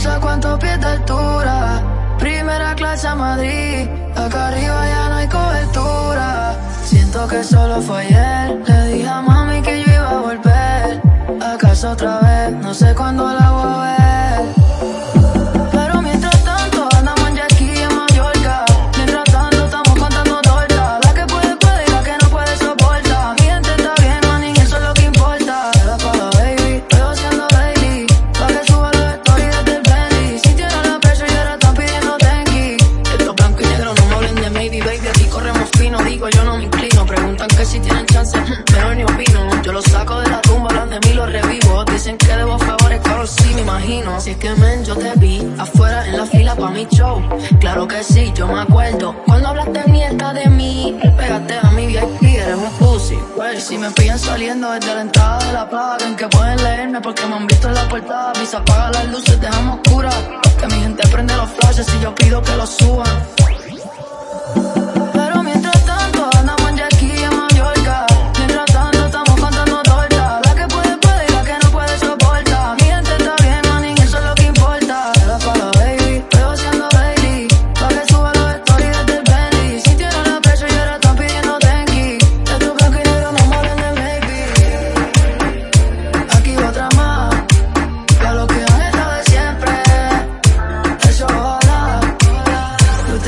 sé cuántos pies de altura. Primera clase a Madrid, acá arriba ya no hay cobertura. Siento que solo fue ayer. Le dije a mami que yo iba a volver. ¿Acaso otra vez? No sé cuándo la voy a ver. Si tienen chance, pero ni opino. Yo los saco de la tumba, hablan de mí, los revivo. Dicen que debo favores, claro, sí me imagino. Así es que men, yo te vi afuera en la fila pa' mi show. Claro que sí, yo me acuerdo. Cuando hablaste mierda de mí, pégate a mi VIP, eres un pussy. Well, si me pillan saliendo desde la entrada de la plaga, en que pueden leerme porque me han visto en la portada. Visa apaga las luces, dejamos oscuras. Que mi gente prende los flashes y yo pido que los suban.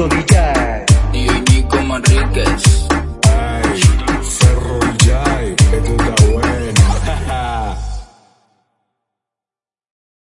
Cito